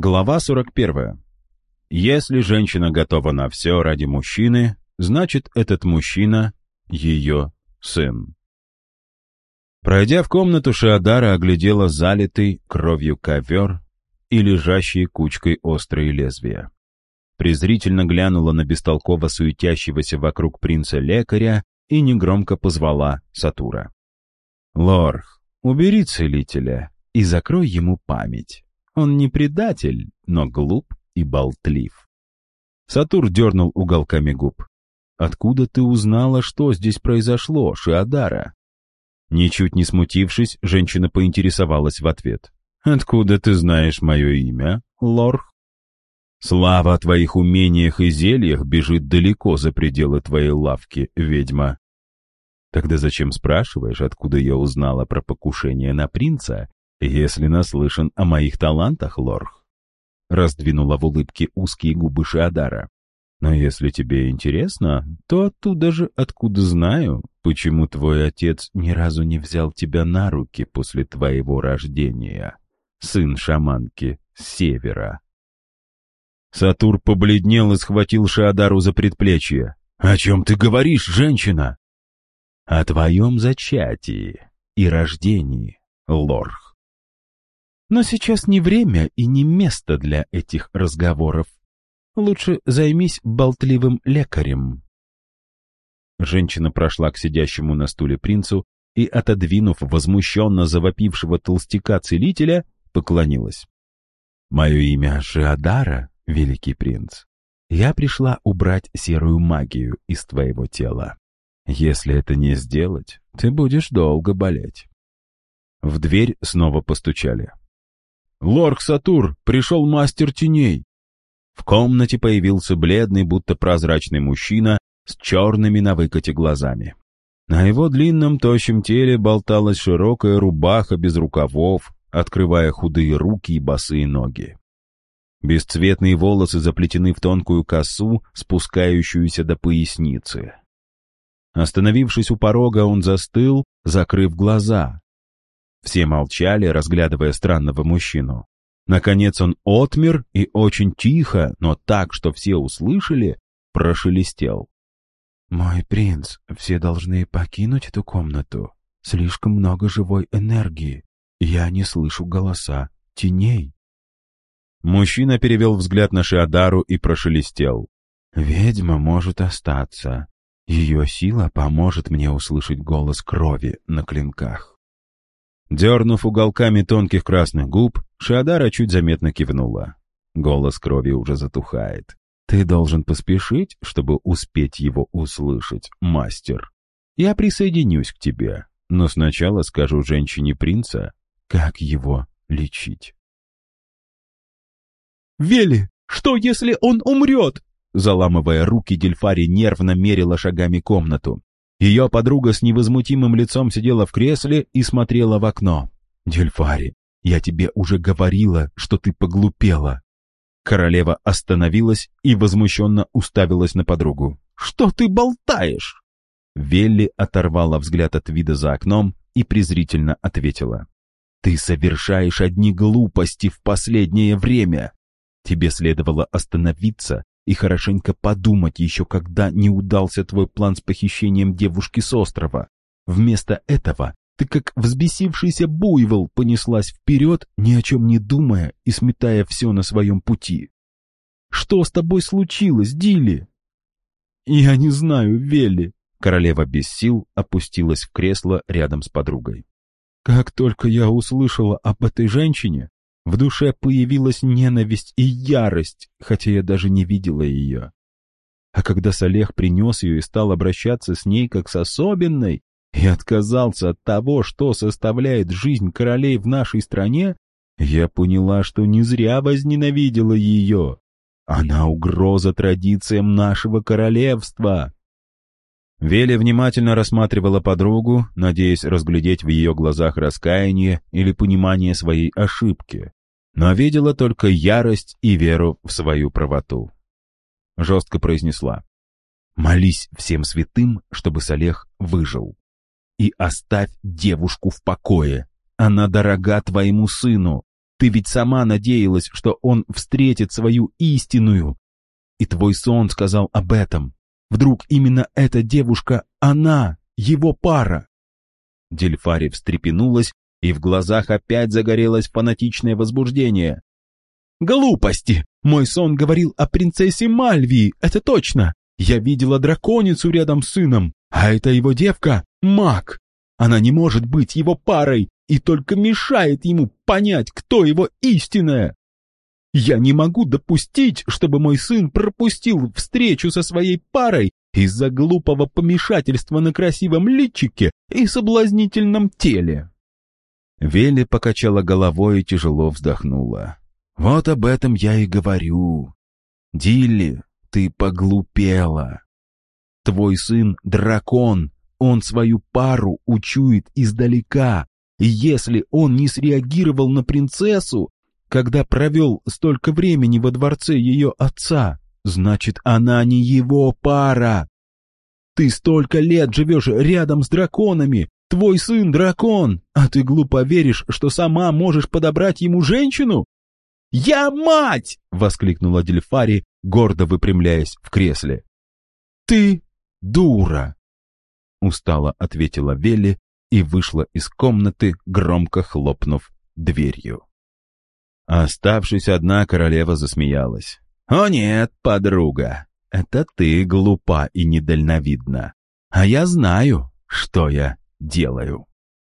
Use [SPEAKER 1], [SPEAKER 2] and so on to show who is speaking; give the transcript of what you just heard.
[SPEAKER 1] Глава 41. Если женщина готова на все ради мужчины, значит, этот мужчина — ее сын. Пройдя в комнату, Шиадара оглядела залитый кровью ковер и лежащие кучкой острые лезвия. Презрительно глянула на бестолково суетящегося вокруг принца-лекаря и негромко позвала Сатура. «Лорх, убери целителя и закрой ему память». Он не предатель, но глуп и болтлив. Сатур дернул уголками губ. «Откуда ты узнала, что здесь произошло, Шиадара?» Ничуть не смутившись, женщина поинтересовалась в ответ. «Откуда ты знаешь мое имя, Лорх?» «Слава о твоих умениях и зельях бежит далеко за пределы твоей лавки, ведьма». «Тогда зачем спрашиваешь, откуда я узнала про покушение на принца «Если наслышан о моих талантах, Лорх», — раздвинула в улыбке узкие губы Шиадара. «Но если тебе интересно, то оттуда же, откуда знаю, почему твой отец ни разу не взял тебя на руки после твоего рождения, сын шаманки севера». Сатур побледнел и схватил Шиадару за предплечье. «О чем ты говоришь, женщина?» «О твоем зачатии и рождении, Лорх. Но сейчас не время и не место для этих разговоров. Лучше займись болтливым лекарем. Женщина прошла к сидящему на стуле принцу и, отодвинув возмущенно завопившего толстяка-целителя, поклонилась. «Мое имя Шиадара, великий принц. Я пришла убрать серую магию из твоего тела. Если это не сделать, ты будешь долго болеть». В дверь снова постучали. «Лорк Сатур, пришел мастер теней!» В комнате появился бледный, будто прозрачный мужчина с черными на выкате глазами. На его длинном тощем теле болталась широкая рубаха без рукавов, открывая худые руки и босые ноги. Бесцветные волосы заплетены в тонкую косу, спускающуюся до поясницы. Остановившись у порога, он застыл, закрыв глаза, все молчали, разглядывая странного мужчину. Наконец он отмер и очень тихо, но так, что все услышали, прошелестел. «Мой принц, все должны покинуть эту комнату. Слишком много живой энергии. Я не слышу голоса теней». Мужчина перевел взгляд на Шиадару и прошелестел. «Ведьма может остаться. Ее сила поможет мне услышать голос крови на клинках». Дернув уголками тонких красных губ, Шиадара чуть заметно кивнула. Голос крови уже затухает. «Ты должен поспешить, чтобы успеть его услышать, мастер. Я присоединюсь к тебе, но сначала скажу женщине принца, как его лечить».
[SPEAKER 2] «Вели, что если он умрет?» Заламывая руки, Дельфари нервно мерила шагами комнату. Ее подруга с невозмутимым лицом сидела в кресле и смотрела в окно. «Дельфари, я тебе уже говорила, что ты поглупела». Королева остановилась и возмущенно уставилась на подругу. «Что ты болтаешь?» Велли оторвала взгляд от вида за окном и презрительно ответила. «Ты совершаешь одни глупости в последнее время. Тебе следовало остановиться и хорошенько подумать еще, когда не удался твой план с похищением девушки с острова. Вместо этого ты, как взбесившийся буйвол, понеслась вперед, ни о чем не думая и сметая все на своем пути. Что с тобой случилось, Дили? Я не знаю, Велли. Королева без сил опустилась в кресло рядом с подругой. Как только я услышала об этой женщине, в душе появилась ненависть и ярость, хотя я даже не видела ее. А когда Салех принес ее и стал обращаться с ней как с особенной, и отказался от того, что составляет жизнь королей в нашей стране, я поняла, что не зря возненавидела ее. Она угроза традициям нашего королевства. Веля внимательно рассматривала подругу, надеясь разглядеть в ее глазах раскаяние или понимание своей ошибки но видела только ярость и веру в свою правоту. Жестко произнесла. «Молись всем святым, чтобы Салех выжил. И оставь девушку в покое. Она дорога твоему сыну. Ты ведь сама надеялась, что он встретит свою истинную. И твой сон сказал об этом. Вдруг именно эта девушка, она, его пара. Дельфари встрепенулась, и в глазах опять загорелось фанатичное возбуждение. «Глупости! Мой сон говорил о принцессе Мальвии, это точно! Я видела драконицу рядом с сыном, а это его девка — маг! Она не может быть его парой и только мешает ему понять, кто его истинная! Я не могу допустить, чтобы мой сын пропустил встречу со своей парой из-за глупого помешательства на красивом личике и соблазнительном теле.
[SPEAKER 1] Вели покачала головой и тяжело вздохнула. «Вот об этом я и говорю. Дилли, ты поглупела. Твой сын — дракон, он свою пару учует издалека, и если он не среагировал на принцессу, когда провел столько времени во дворце ее отца, значит, она не его пара. Ты столько лет живешь рядом с драконами, твой сын дракон, а ты глупо веришь, что сама можешь подобрать ему женщину? «Я мать!» — воскликнула Дельфари, гордо выпрямляясь в кресле. «Ты дура!» — устало ответила Велли и вышла из комнаты, громко хлопнув дверью. Оставшись одна, королева засмеялась. «О нет, подруга, это ты глупа и недальновидна. А я знаю, что я делаю».